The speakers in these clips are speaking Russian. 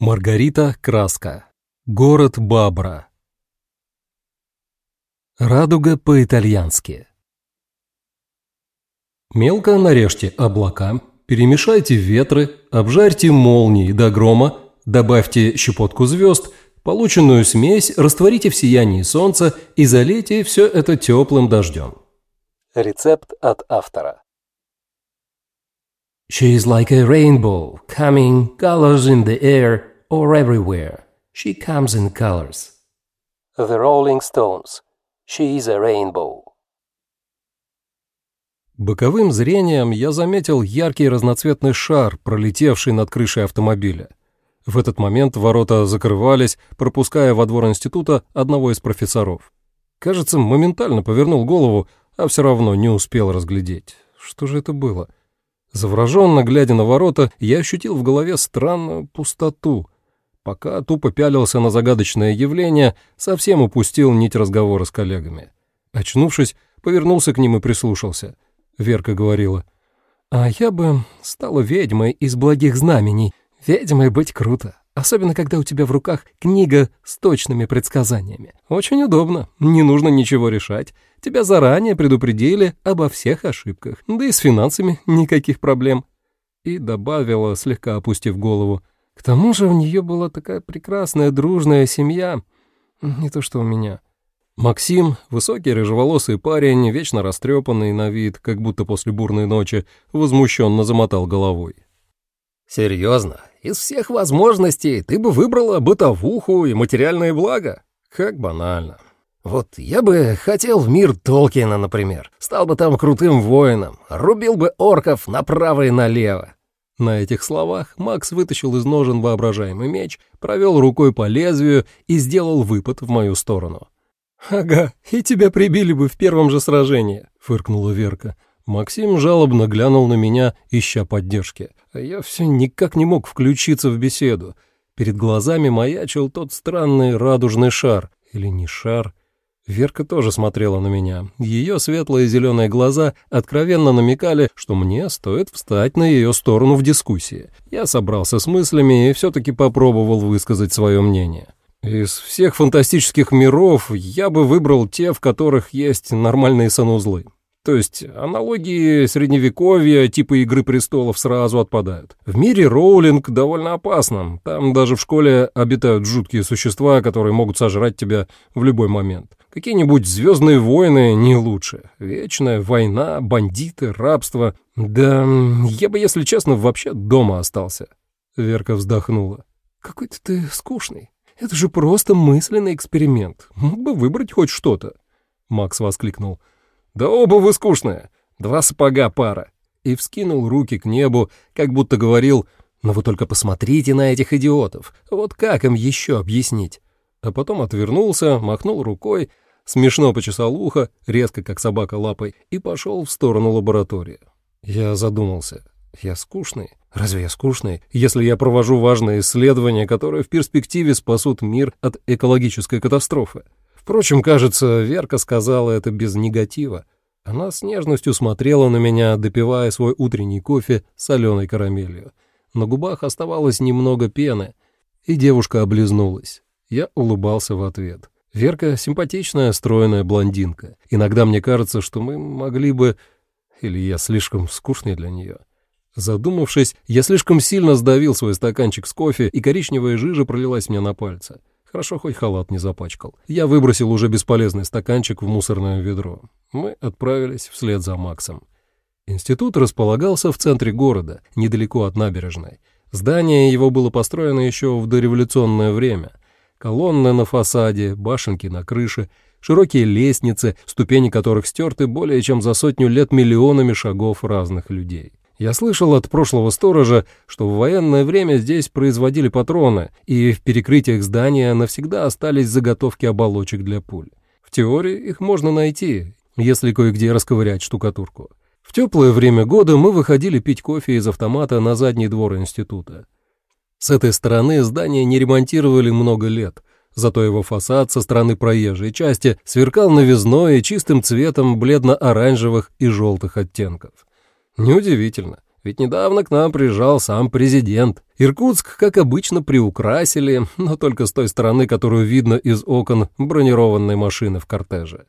Маргарита Краска. Город Бабра. Радуга по-итальянски. Мелко нарежьте облака, перемешайте ветры, обжарьте молнии до грома, добавьте щепотку звезд, полученную смесь растворите в сиянии солнца и залейте все это теплым дождем. Рецепт от автора. She is like a rainbow, coming, colors in the air or everywhere. She comes in colors. The Rolling Stones. She is a rainbow. Боковым зрением я заметил яркий разноцветный шар, пролетевший над крышей автомобиля. В этот момент ворота закрывались, пропуская во двор института одного из профессоров. Кажется, моментально повернул голову, а все равно не успел разглядеть. Что же это было? — Завороженно глядя на ворота, я ощутил в голове странную пустоту. Пока тупо пялился на загадочное явление, совсем упустил нить разговора с коллегами. Очнувшись, повернулся к ним и прислушался. Верка говорила, «А я бы стала ведьмой из благих знамений. Ведьмой быть круто, особенно когда у тебя в руках книга с точными предсказаниями. Очень удобно, не нужно ничего решать, Тебя заранее предупредили обо всех ошибках, да и с финансами никаких проблем». И добавила, слегка опустив голову, «К тому же у нее была такая прекрасная дружная семья, не то что у меня». Максим, высокий рыжеволосый парень, вечно растрепанный на вид, как будто после бурной ночи, возмущенно замотал головой. «Серьезно? Из всех возможностей ты бы выбрала бытовуху и материальные блага? Как банально. Вот я бы хотел в мир Толкина, например. Стал бы там крутым воином, рубил бы орков направо и налево. На этих словах Макс вытащил из ножен воображаемый меч, провел рукой по лезвию и сделал выпад в мою сторону. «Ага, и тебя прибили бы в первом же сражении», — фыркнула Верка. Максим жалобно глянул на меня, ища поддержки. Я все никак не мог включиться в беседу. Перед глазами маячил тот странный радужный шар. Или не шар, Верка тоже смотрела на меня. Ее светлые зеленые глаза откровенно намекали, что мне стоит встать на ее сторону в дискуссии. Я собрался с мыслями и все-таки попробовал высказать свое мнение. Из всех фантастических миров я бы выбрал те, в которых есть нормальные санузлы. То есть аналогии средневековья типа «Игры престолов» сразу отпадают. В мире Роулинг довольно опасно. Там даже в школе обитают жуткие существа, которые могут сожрать тебя в любой момент. Какие-нибудь «Звездные войны» не лучше. Вечная война, бандиты, рабство. Да я бы, если честно, вообще дома остался. Верка вздохнула. «Какой-то ты скучный. Это же просто мысленный эксперимент. Мог бы выбрать хоть что-то». Макс воскликнул. «Да оба вы скучные. Два сапога пара». И вскинул руки к небу, как будто говорил, «Но вы только посмотрите на этих идиотов. Вот как им еще объяснить?» А потом отвернулся, махнул рукой, смешно почесал ухо, резко как собака лапой, и пошел в сторону лаборатории. Я задумался. Я скучный? Разве я скучный, если я провожу важные исследования, которые в перспективе спасут мир от экологической катастрофы? Впрочем, кажется, Верка сказала это без негатива. Она с нежностью смотрела на меня, допивая свой утренний кофе с соленой карамелью. На губах оставалось немного пены, и девушка облизнулась. Я улыбался в ответ. Верка — симпатичная, стройная блондинка. Иногда мне кажется, что мы могли бы... Или я слишком скучный для нее. Задумавшись, я слишком сильно сдавил свой стаканчик с кофе, и коричневая жижа пролилась мне на пальцы. Хорошо, хоть халат не запачкал. Я выбросил уже бесполезный стаканчик в мусорное ведро. Мы отправились вслед за Максом. Институт располагался в центре города, недалеко от набережной. Здание его было построено еще в дореволюционное время. Колонны на фасаде, башенки на крыше, широкие лестницы, ступени которых стерты более чем за сотню лет миллионами шагов разных людей. Я слышал от прошлого сторожа, что в военное время здесь производили патроны, и в перекрытиях здания навсегда остались заготовки оболочек для пуль. В теории их можно найти, если кое-где расковырять штукатурку. В теплое время года мы выходили пить кофе из автомата на задний двор института. С этой стороны здание не ремонтировали много лет, зато его фасад со стороны проезжей части сверкал новизной и чистым цветом бледно-оранжевых и желтых оттенков. Неудивительно, ведь недавно к нам приезжал сам президент, Иркутск, как обычно, приукрасили, но только с той стороны, которую видно из окон бронированной машины в кортеже.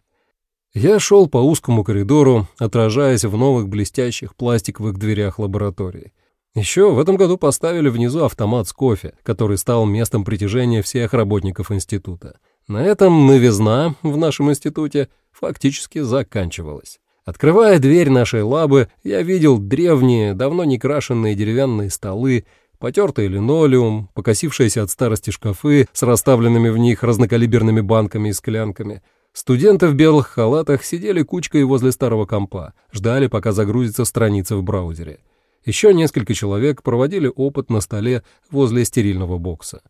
Я шел по узкому коридору, отражаясь в новых блестящих пластиковых дверях лаборатории. Еще в этом году поставили внизу автомат с кофе, который стал местом притяжения всех работников института. На этом новизна в нашем институте фактически заканчивалась. Открывая дверь нашей лабы, я видел древние, давно не крашенные деревянные столы, потертый линолеум, покосившиеся от старости шкафы с расставленными в них разнокалиберными банками и склянками. Студенты в белых халатах сидели кучкой возле старого компа, ждали, пока загрузится страница в браузере. Еще несколько человек проводили опыт на столе возле стерильного бокса.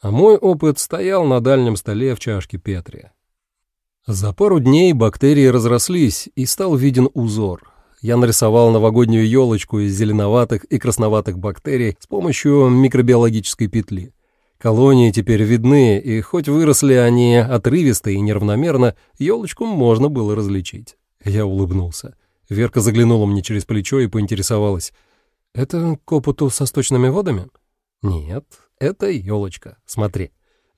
А мой опыт стоял на дальнем столе в чашке Петри. За пару дней бактерии разрослись, и стал виден узор я нарисовал новогоднюю елочку из зеленоватых и красноватых бактерий с помощью микробиологической петли. Колонии теперь видны, и хоть выросли они отрывисто и неравномерно, елочку можно было различить. Я улыбнулся. Верка заглянула мне через плечо и поинтересовалась. «Это к опыту со сточными водами?» «Нет, это елочка. Смотри».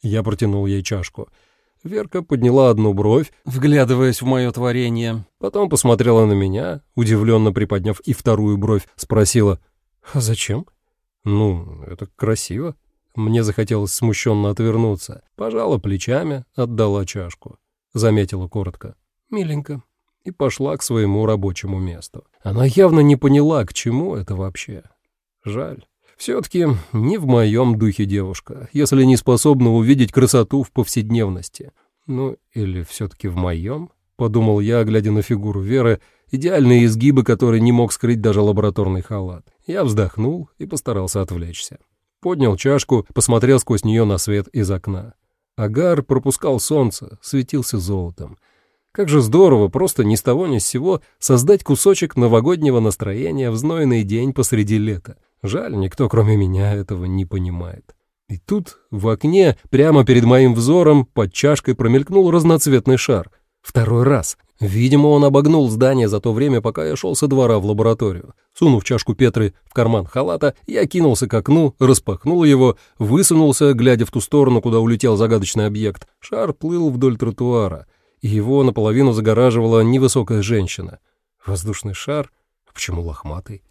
Я протянул ей чашку. Верка подняла одну бровь, вглядываясь в мое творение, потом посмотрела на меня, удивленно приподняв и вторую бровь, спросила, «А зачем?» «Ну, это красиво». Мне захотелось смущенно отвернуться, пожала плечами, отдала чашку. Заметила коротко, «Миленько», и пошла к своему рабочему месту. Она явно не поняла, к чему это вообще. Жаль. Все-таки не в моем духе девушка, если не способна увидеть красоту в повседневности. Ну, или все-таки в моем? Подумал я, глядя на фигуру Веры, идеальные изгибы, которые не мог скрыть даже лабораторный халат. Я вздохнул и постарался отвлечься. Поднял чашку, посмотрел сквозь нее на свет из окна. Агар пропускал солнце, светился золотом. Как же здорово просто ни с того ни с сего создать кусочек новогоднего настроения в знойный день посреди лета. Жаль, никто кроме меня этого не понимает. И тут в окне, прямо перед моим взором, под чашкой промелькнул разноцветный шар. Второй раз. Видимо, он обогнул здание за то время, пока я шел со двора в лабораторию. Сунув чашку Петры в карман халата, я кинулся к окну, распахнул его, высунулся, глядя в ту сторону, куда улетел загадочный объект. Шар плыл вдоль тротуара, и его наполовину загораживала невысокая женщина. Воздушный шар? Почему лохматый?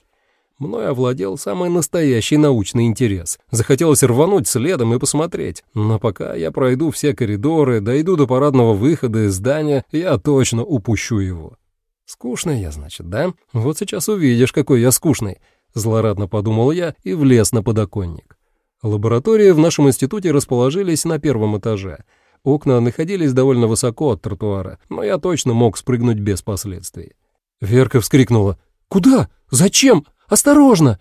Мной овладел самый настоящий научный интерес. Захотелось рвануть следом и посмотреть. Но пока я пройду все коридоры, дойду до парадного выхода из здания, я точно упущу его. Скучный я, значит, да? Вот сейчас увидишь, какой я скучный. Злорадно подумал я и влез на подоконник. Лаборатории в нашем институте расположились на первом этаже. Окна находились довольно высоко от тротуара, но я точно мог спрыгнуть без последствий. Верка вскрикнула. «Куда? Зачем? Осторожно!»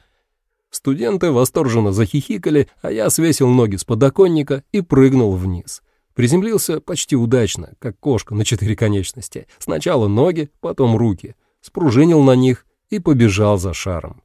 Студенты восторженно захихикали, а я свесил ноги с подоконника и прыгнул вниз. Приземлился почти удачно, как кошка на четыре конечности. Сначала ноги, потом руки. Спружинил на них и побежал за шаром.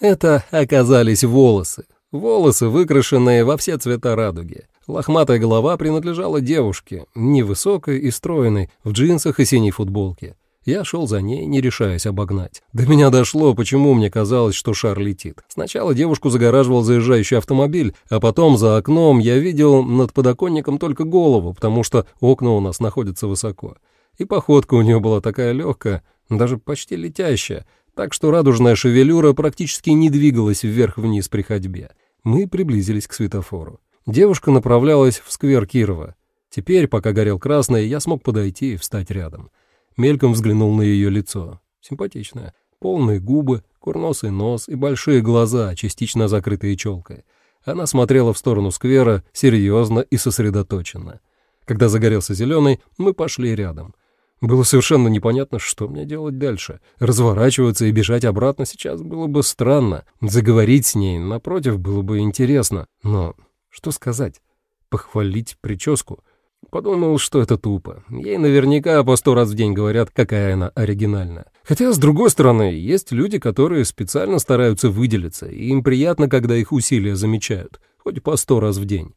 Это оказались волосы. Волосы, выкрашенные во все цвета радуги. Лохматая голова принадлежала девушке, невысокой и стройной, в джинсах и синей футболке. Я шел за ней, не решаясь обогнать. До меня дошло, почему мне казалось, что шар летит. Сначала девушку загораживал заезжающий автомобиль, а потом за окном я видел над подоконником только голову, потому что окна у нас находятся высоко. И походка у нее была такая легкая, даже почти летящая, так что радужная шевелюра практически не двигалась вверх-вниз при ходьбе. Мы приблизились к светофору. Девушка направлялась в сквер Кирова. Теперь, пока горел красный, я смог подойти и встать рядом. Мельком взглянул на ее лицо. Симпатичное. Полные губы, курносый нос и большие глаза, частично закрытые челкой. Она смотрела в сторону сквера серьезно и сосредоточенно. Когда загорелся зеленый, мы пошли рядом. Было совершенно непонятно, что мне делать дальше. Разворачиваться и бежать обратно сейчас было бы странно. Заговорить с ней, напротив, было бы интересно. Но что сказать? Похвалить прическу? Подумал, что это тупо. Ей наверняка по сто раз в день говорят, какая она оригинальная. Хотя, с другой стороны, есть люди, которые специально стараются выделиться, и им приятно, когда их усилия замечают, хоть по сто раз в день.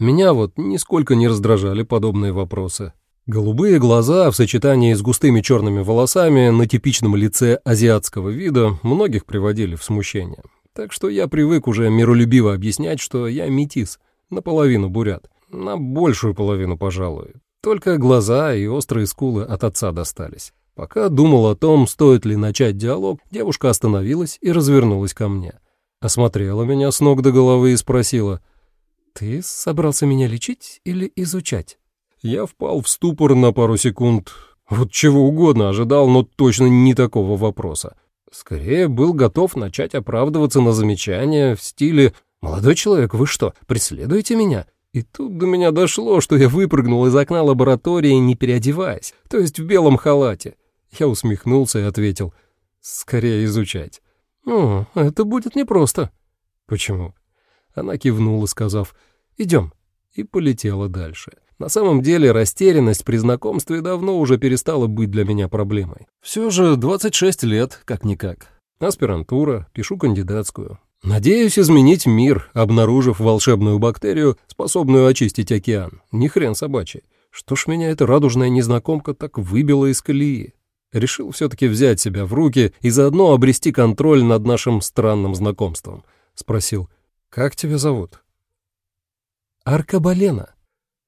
Меня вот нисколько не раздражали подобные вопросы. Голубые глаза в сочетании с густыми черными волосами на типичном лице азиатского вида многих приводили в смущение. Так что я привык уже миролюбиво объяснять, что я метис, наполовину бурят, на большую половину, пожалуй. Только глаза и острые скулы от отца достались. Пока думал о том, стоит ли начать диалог, девушка остановилась и развернулась ко мне. Осмотрела меня с ног до головы и спросила, «Ты собрался меня лечить или изучать?» Я впал в ступор на пару секунд. Вот чего угодно ожидал, но точно не такого вопроса. Скорее, был готов начать оправдываться на замечания в стиле «Молодой человек, вы что, преследуете меня?» И тут до меня дошло, что я выпрыгнул из окна лаборатории, не переодеваясь, то есть в белом халате. Я усмехнулся и ответил «Скорее изучать». «О, это будет непросто». «Почему?» Она кивнула, сказав «Идем», и полетела дальше. На самом деле растерянность при знакомстве давно уже перестала быть для меня проблемой. Все же 26 лет, как-никак. Аспирантура, пишу кандидатскую. Надеюсь изменить мир, обнаружив волшебную бактерию, способную очистить океан. Ни хрен собачий. Что ж меня эта радужная незнакомка так выбила из колеи? Решил все-таки взять себя в руки и заодно обрести контроль над нашим странным знакомством. Спросил, «Как тебя зовут?» «Аркабалена»,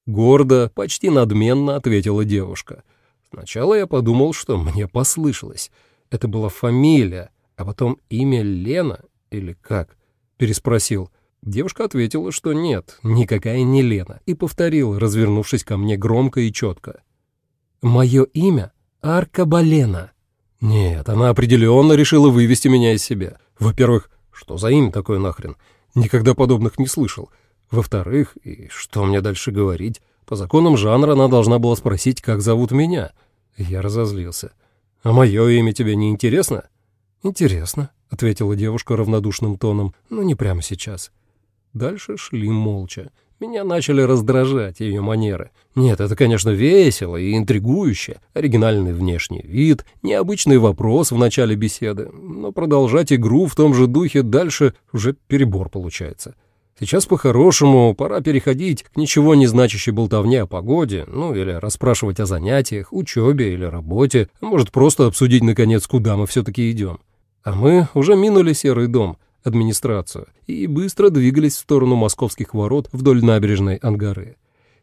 Гордо, почти надменно ответила девушка. Сначала я подумал, что мне послышалось. Это была фамилия, а потом имя Лена или как? Переспросил. Девушка ответила, что нет, никакая не Лена, и повторила, развернувшись ко мне громко и четко. «Мое имя Аркабалена». Нет, она определенно решила вывести меня из себя. Во-первых, что за имя такое нахрен? Никогда подобных не слышал. Во-вторых, и что мне дальше говорить? По законам жанра она должна была спросить, как зовут меня. Я разозлился. «А мое имя тебе не интересно?» «Интересно», — ответила девушка равнодушным тоном, — «но не прямо сейчас». Дальше шли молча. Меня начали раздражать ее манеры. Нет, это, конечно, весело и интригующе. Оригинальный внешний вид, необычный вопрос в начале беседы. Но продолжать игру в том же духе дальше уже перебор получается. Сейчас по-хорошему пора переходить к ничего не значащей болтовне о погоде, ну или расспрашивать о занятиях, учебе или работе, может просто обсудить, наконец, куда мы все-таки идем. А мы уже минули серый дом, администрацию, и быстро двигались в сторону московских ворот вдоль набережной Ангары.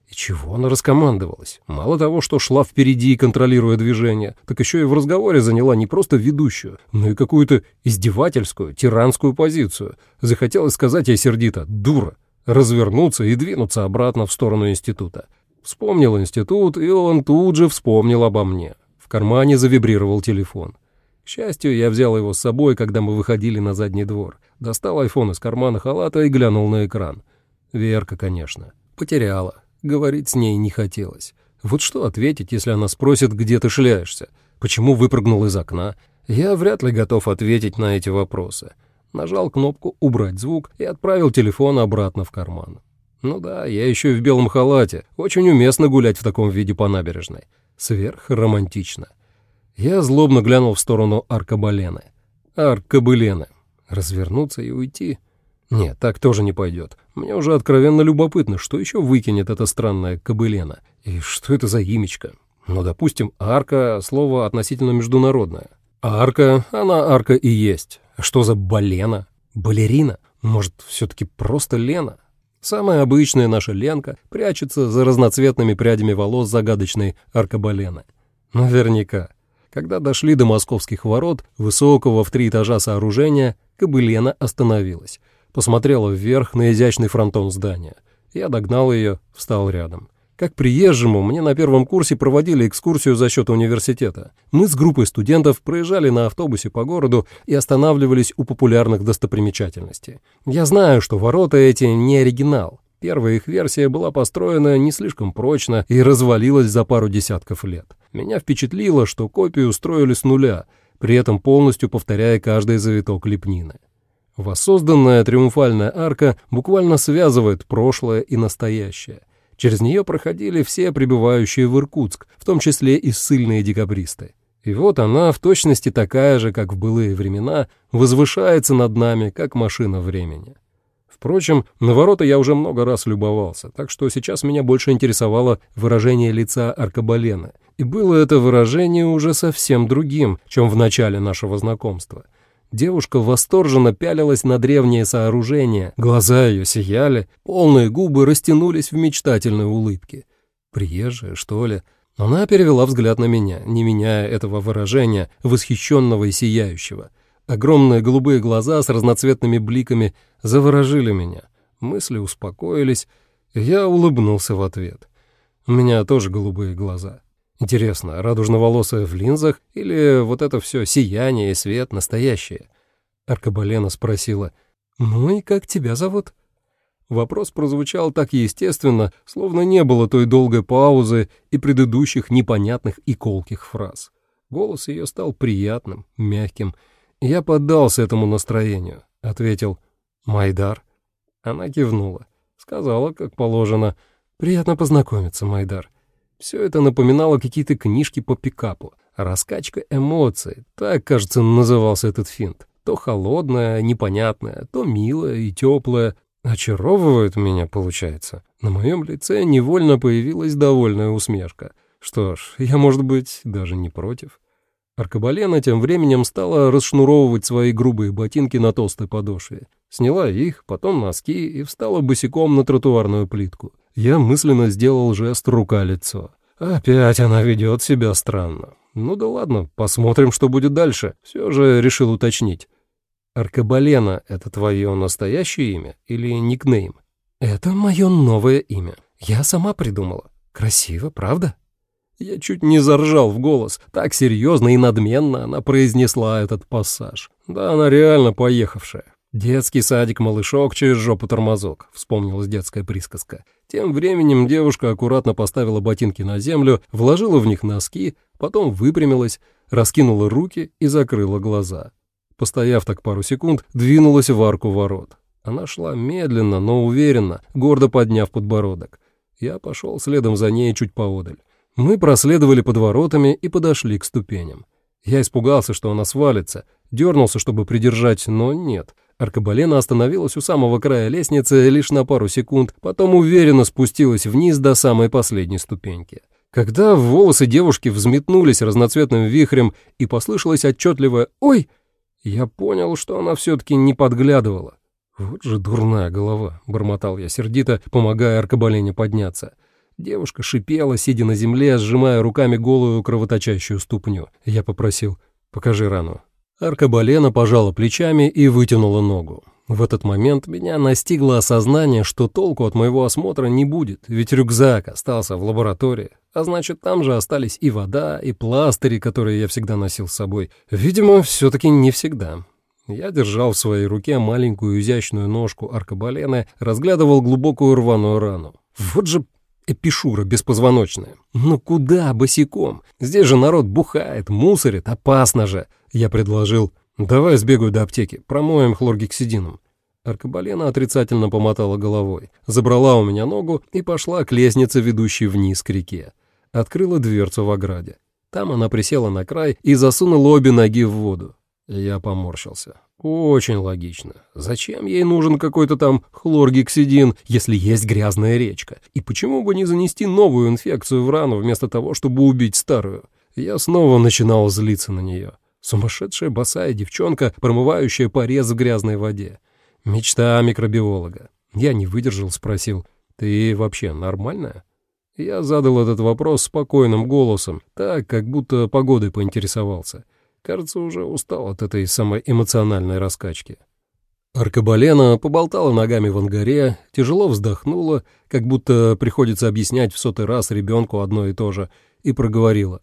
И чего она раскомандовалась? Мало того, что шла впереди, контролируя движение, так еще и в разговоре заняла не просто ведущую, но и какую-то издевательскую, тиранскую позицию. Захотелось сказать ей сердито «дура», развернуться и двинуться обратно в сторону института. Вспомнил институт, и он тут же вспомнил обо мне. В кармане завибрировал телефон. К счастью, я взял его с собой, когда мы выходили на задний двор. Достал айфон из кармана халата и глянул на экран. Верка, конечно. Потеряла. Говорить с ней не хотелось. Вот что ответить, если она спросит, где ты шляешься? Почему выпрыгнул из окна? Я вряд ли готов ответить на эти вопросы. Нажал кнопку «Убрать звук» и отправил телефон обратно в карман. Ну да, я еще и в белом халате. Очень уместно гулять в таком виде по набережной. Сверх романтично. Я злобно глянул в сторону Аркабалены. Аркабылены. Развернуться и уйти? Нет, так тоже не пойдет. Мне уже откровенно любопытно, что еще выкинет эта странная кобылена. И что это за имечко? Ну, допустим, арка — слово относительно международное. арка, она арка и есть. Что за балена? Балерина? Может, все-таки просто Лена? Самая обычная наша Ленка прячется за разноцветными прядями волос загадочной аркабалены. Наверняка. Когда дошли до московских ворот, высокого в три этажа сооружения, кобылена остановилась — посмотрела вверх на изящный фронтон здания. Я догнал ее, встал рядом. Как приезжему, мне на первом курсе проводили экскурсию за счет университета. Мы с группой студентов проезжали на автобусе по городу и останавливались у популярных достопримечательностей. Я знаю, что ворота эти не оригинал. Первая их версия была построена не слишком прочно и развалилась за пару десятков лет. Меня впечатлило, что копию строили с нуля, при этом полностью повторяя каждый завиток лепнины. Воссозданная триумфальная арка буквально связывает прошлое и настоящее. Через нее проходили все прибывающие в Иркутск, в том числе и ссыльные декабристы. И вот она, в точности такая же, как в былые времена, возвышается над нами, как машина времени. Впрочем, на ворота я уже много раз любовался, так что сейчас меня больше интересовало выражение лица Аркабалены. И было это выражение уже совсем другим, чем в начале нашего знакомства — Девушка восторженно пялилась на древнее сооружение, глаза ее сияли, полные губы растянулись в мечтательной улыбке. Приезжая, что ли? Она перевела взгляд на меня, не меняя этого выражения, восхищенного и сияющего. Огромные голубые глаза с разноцветными бликами заворожили меня. Мысли успокоились, я улыбнулся в ответ. У меня тоже голубые глаза. Интересно, радужноволосая в линзах или вот это все сияние и свет настоящее? Аркабалена спросила, «Ну и как тебя зовут?» Вопрос прозвучал так естественно, словно не было той долгой паузы и предыдущих непонятных и колких фраз. Голос ее стал приятным, мягким. Я поддался этому настроению, ответил «Майдар». Она кивнула, сказала, как положено, «Приятно познакомиться, Майдар». Все это напоминало какие-то книжки по пикапу. Раскачка эмоций, так, кажется, назывался этот финт. То холодное, непонятное, то милое и теплое. Очаровывает меня, получается. На моем лице невольно появилась довольная усмешка. Что ж, я, может быть, даже не против. Аркабалена тем временем стала расшнуровывать свои грубые ботинки на толстой подошве. Сняла их, потом носки и встала босиком на тротуарную плитку. Я мысленно сделал жест рука-лицо. Опять она ведет себя странно. Ну да ладно, посмотрим, что будет дальше. Все же решил уточнить. Аркабалена — это твое настоящее имя или никнейм? Это мое новое имя. Я сама придумала. Красиво, правда? Я чуть не заржал в голос. Так серьезно и надменно она произнесла этот пассаж. Да она реально поехавшая. «Детский садик-малышок через жопу-тормозок», — вспомнилась детская присказка. Тем временем девушка аккуратно поставила ботинки на землю, вложила в них носки, потом выпрямилась, раскинула руки и закрыла глаза. Постояв так пару секунд, двинулась в арку ворот. Она шла медленно, но уверенно, гордо подняв подбородок. Я пошел следом за ней чуть поодаль. Мы проследовали под воротами и подошли к ступеням. Я испугался, что она свалится, дернулся, чтобы придержать, но нет — Аркабалена остановилась у самого края лестницы лишь на пару секунд, потом уверенно спустилась вниз до самой последней ступеньки. Когда волосы девушки взметнулись разноцветным вихрем и послышалось отчетливое «Ой!», я понял, что она все-таки не подглядывала. «Вот же дурная голова», — бормотал я сердито, помогая Аркабалене подняться. Девушка шипела, сидя на земле, сжимая руками голую кровоточащую ступню. Я попросил «Покажи рану». Аркабалена пожала плечами и вытянула ногу. В этот момент меня настигло осознание, что толку от моего осмотра не будет, ведь рюкзак остался в лаборатории, а значит, там же остались и вода, и пластыри, которые я всегда носил с собой. Видимо, все-таки не всегда. Я держал в своей руке маленькую изящную ножку аркабалены, разглядывал глубокую рваную рану. Вот же эпишура беспозвоночная. Ну куда босиком? Здесь же народ бухает, мусорит, опасно же. Я предложил, давай сбегаю до аптеки, промоем хлоргексидином. Аркабалена отрицательно помотала головой, забрала у меня ногу и пошла к лестнице, ведущей вниз к реке. Открыла дверцу в ограде. Там она присела на край и засунула обе ноги в воду. Я поморщился. Очень логично. Зачем ей нужен какой-то там хлоргексидин, если есть грязная речка? И почему бы не занести новую инфекцию в рану вместо того, чтобы убить старую? Я снова начинал злиться на нее. Сумасшедшая босая девчонка, промывающая порез в грязной воде. Мечта микробиолога. Я не выдержал, спросил, «Ты вообще нормальная?» Я задал этот вопрос спокойным голосом, так, как будто погодой поинтересовался. Кажется, уже устал от этой самой эмоциональной раскачки. Аркабалена поболтала ногами в ангаре, тяжело вздохнула, как будто приходится объяснять в сотый раз ребенку одно и то же, и проговорила.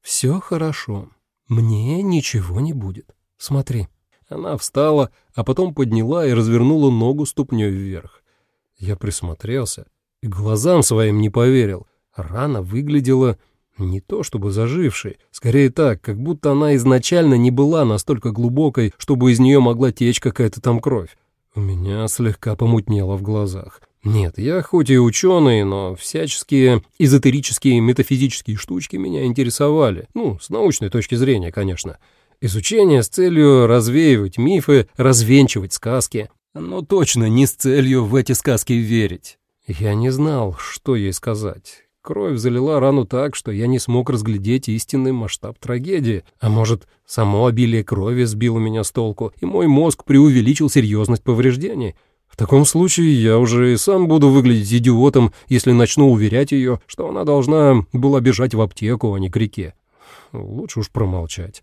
«Все хорошо. «Мне ничего не будет. Смотри». Она встала, а потом подняла и развернула ногу ступней вверх. Я присмотрелся и глазам своим не поверил. Рана выглядела не то чтобы зажившей, скорее так, как будто она изначально не была настолько глубокой, чтобы из нее могла течь какая-то там кровь. У меня слегка помутнело в глазах. Нет, я хоть и ученый, но всяческие эзотерические метафизические штучки меня интересовали. Ну, с научной точки зрения, конечно. Изучение с целью развеивать мифы, развенчивать сказки. Но точно не с целью в эти сказки верить. Я не знал, что ей сказать. Кровь залила рану так, что я не смог разглядеть истинный масштаб трагедии. А может, само обилие крови сбило меня с толку, и мой мозг преувеличил серьезность повреждений. В таком случае я уже и сам буду выглядеть идиотом, если начну уверять ее, что она должна была бежать в аптеку, а не к реке. Лучше уж промолчать.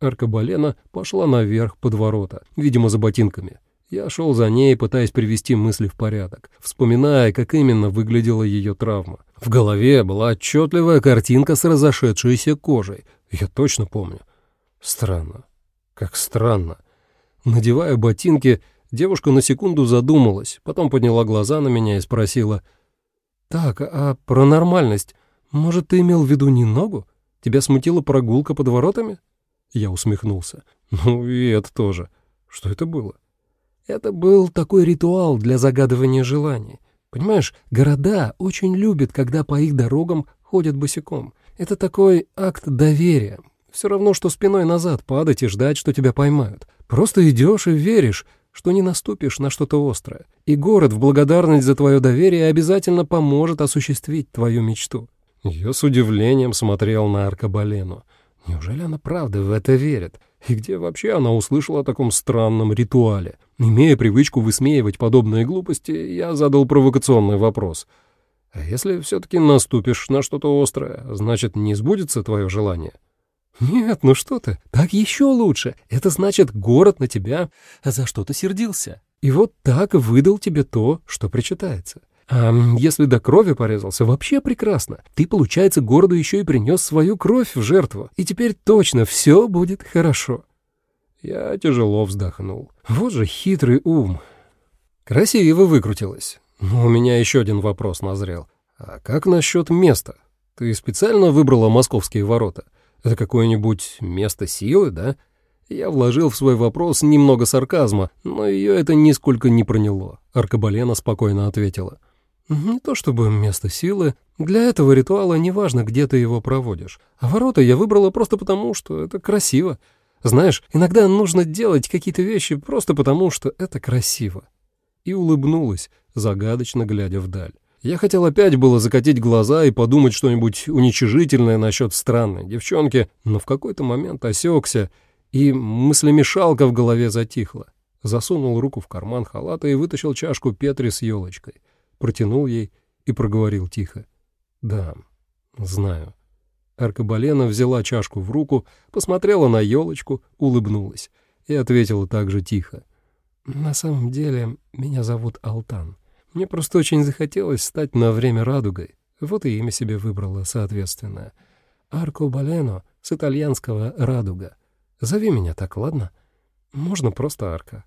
Аркабалена пошла наверх под ворота, видимо, за ботинками. Я шел за ней, пытаясь привести мысли в порядок, вспоминая, как именно выглядела ее травма. В голове была отчетливая картинка с разошедшейся кожей. Я точно помню. Странно. Как странно. Надевая ботинки, девушка на секунду задумалась, потом подняла глаза на меня и спросила. «Так, а про нормальность, может, ты имел в виду не ногу? Тебя смутила прогулка под воротами?» Я усмехнулся. «Ну и это тоже. Что это было?» Это был такой ритуал для загадывания желаний. Понимаешь, города очень любят, когда по их дорогам ходят босиком. Это такой акт доверия. Все равно, что спиной назад падать и ждать, что тебя поймают. Просто идешь и веришь, что не наступишь на что-то острое. И город в благодарность за твое доверие обязательно поможет осуществить твою мечту. Я с удивлением смотрел на Аркабалену. Неужели она правда в это верит? И где вообще она услышала о таком странном ритуале? Имея привычку высмеивать подобные глупости, я задал провокационный вопрос. А если все-таки наступишь на что-то острое, значит, не сбудется твое желание? Нет, ну что ты, так еще лучше. Это значит, город на тебя за что-то сердился. И вот так выдал тебе то, что причитается. А если до крови порезался, вообще прекрасно. Ты, получается, городу еще и принес свою кровь в жертву, и теперь точно все будет хорошо. Я тяжело вздохнул. Вот же хитрый ум. Красиво выкрутилась. У меня еще один вопрос назрел. А как насчет места? Ты специально выбрала московские ворота? Это какое-нибудь место силы, да? Я вложил в свой вопрос немного сарказма, но ее это нисколько не проняло. Аркабалена спокойно ответила — «Не то чтобы место силы. Для этого ритуала неважно, где ты его проводишь. А ворота я выбрала просто потому, что это красиво. Знаешь, иногда нужно делать какие-то вещи просто потому, что это красиво». И улыбнулась, загадочно глядя вдаль. Я хотел опять было закатить глаза и подумать что-нибудь уничижительное насчет странной девчонки, но в какой-то момент осекся, и мыслемешалка в голове затихла. Засунул руку в карман халата и вытащил чашку Петри с елочкой протянул ей и проговорил тихо. «Да, знаю». Аркабалена взяла чашку в руку, посмотрела на елочку, улыбнулась и ответила также тихо. «На самом деле меня зовут Алтан. Мне просто очень захотелось стать на время радугой. Вот и имя себе выбрала соответственное. Аркобалено с итальянского «радуга». Зови меня так, ладно? Можно просто Арка».